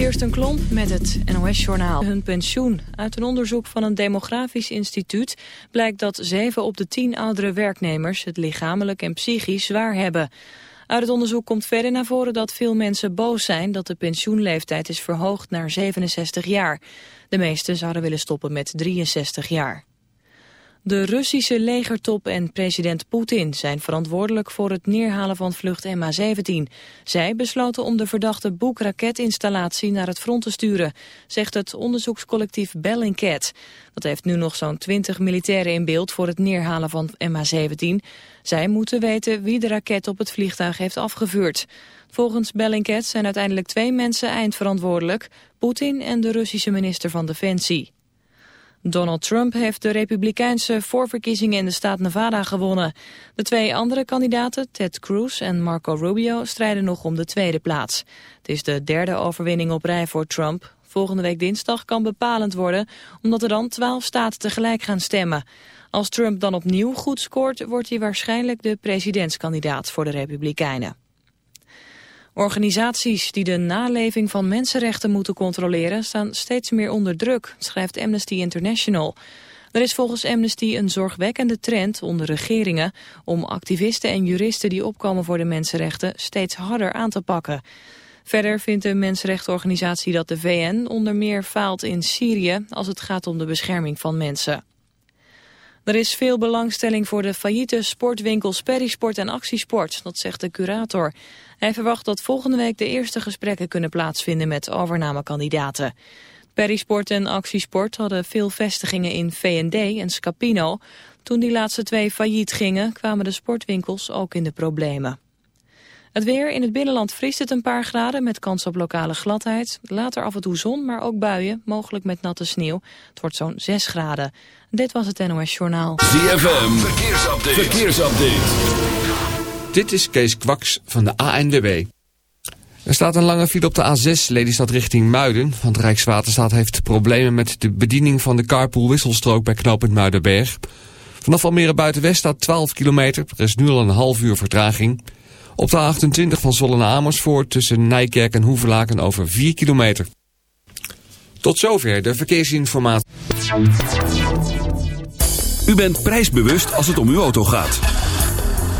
Kirsten Klomp met het NOS-journaal. Hun pensioen. Uit een onderzoek van een demografisch instituut blijkt dat 7 op de 10 oudere werknemers het lichamelijk en psychisch zwaar hebben. Uit het onderzoek komt verder naar voren dat veel mensen boos zijn dat de pensioenleeftijd is verhoogd naar 67 jaar. De meesten zouden willen stoppen met 63 jaar. De Russische legertop en president Poetin zijn verantwoordelijk voor het neerhalen van vlucht MH17. Zij besloten om de verdachte Boek-raketinstallatie naar het front te sturen, zegt het onderzoekscollectief Bellingcat. Dat heeft nu nog zo'n 20 militairen in beeld voor het neerhalen van MH17. Zij moeten weten wie de raket op het vliegtuig heeft afgevuurd. Volgens Bellingcat zijn uiteindelijk twee mensen eindverantwoordelijk, Poetin en de Russische minister van Defensie. Donald Trump heeft de republikeinse voorverkiezingen in de staat Nevada gewonnen. De twee andere kandidaten, Ted Cruz en Marco Rubio, strijden nog om de tweede plaats. Het is de derde overwinning op rij voor Trump. Volgende week dinsdag kan bepalend worden, omdat er dan twaalf staten tegelijk gaan stemmen. Als Trump dan opnieuw goed scoort, wordt hij waarschijnlijk de presidentskandidaat voor de Republikeinen. Organisaties die de naleving van mensenrechten moeten controleren staan steeds meer onder druk, schrijft Amnesty International. Er is volgens Amnesty een zorgwekkende trend onder regeringen om activisten en juristen die opkomen voor de mensenrechten steeds harder aan te pakken. Verder vindt de mensenrechtenorganisatie dat de VN onder meer faalt in Syrië als het gaat om de bescherming van mensen. Er is veel belangstelling voor de failliete sportwinkels Perisport en Actiesport, dat zegt de curator. Hij verwacht dat volgende week de eerste gesprekken kunnen plaatsvinden met overnamekandidaten. Perisport en Actiesport hadden veel vestigingen in V&D en Scapino. Toen die laatste twee failliet gingen, kwamen de sportwinkels ook in de problemen. Het weer in het binnenland vriest het een paar graden met kans op lokale gladheid. Later af en toe zon, maar ook buien, mogelijk met natte sneeuw. Het wordt zo'n 6 graden. Dit was het NOS Journaal. ZFM, verkeersupdate. verkeersupdate. Dit is Kees Kwaks van de ANWB. Er staat een lange file op de A6 Lelystad richting Muiden. Want Rijkswaterstaat heeft problemen met de bediening van de carpool wisselstrook bij knooppunt Muidenberg. Vanaf Almere Buitenwest staat 12 kilometer. Er is nu al een half uur vertraging. Op de A28 van Zwolle naar Amersfoort tussen Nijkerk en Hoevelaken over 4 kilometer. Tot zover de verkeersinformatie. U bent prijsbewust als het om uw auto gaat.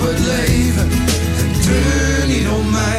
Het leven en treur niet om mij.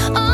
On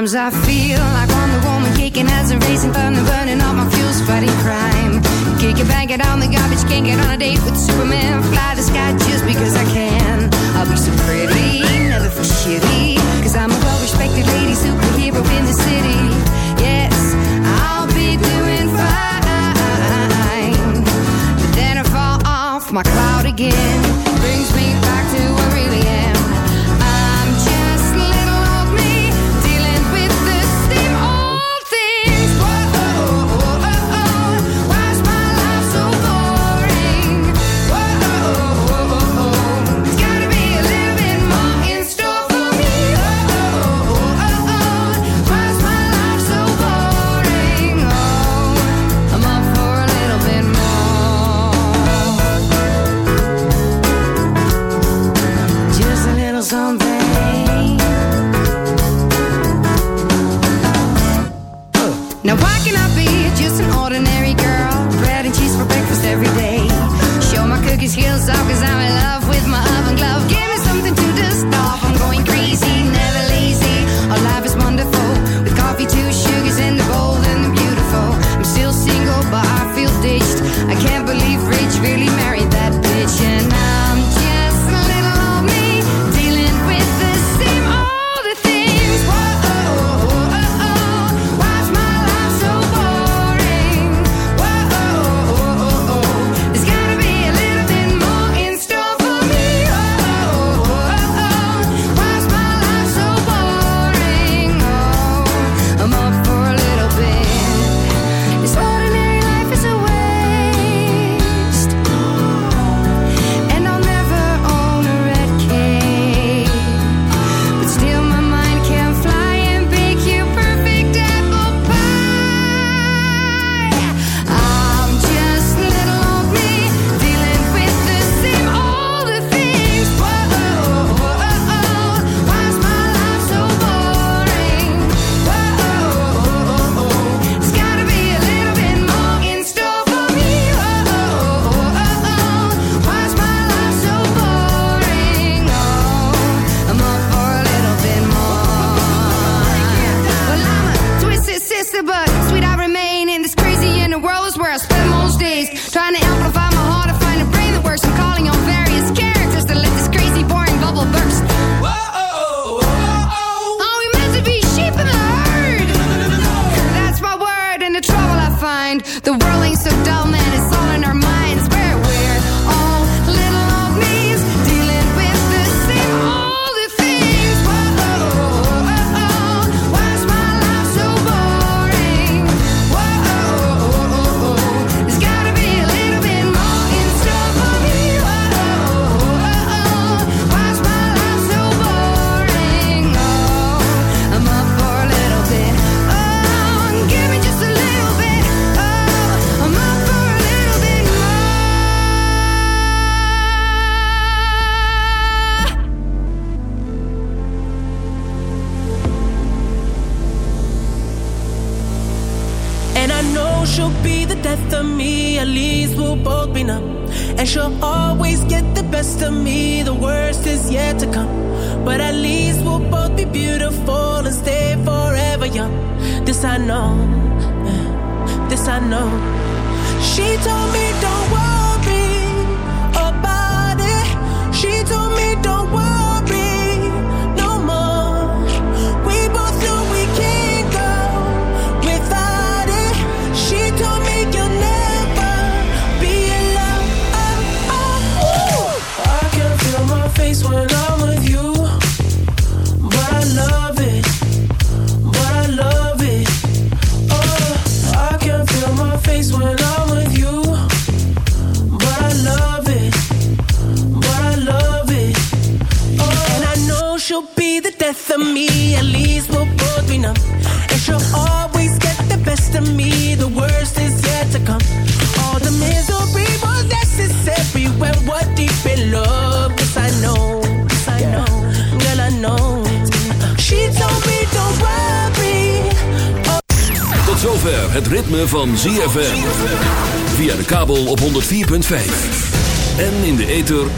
Sometimes I feel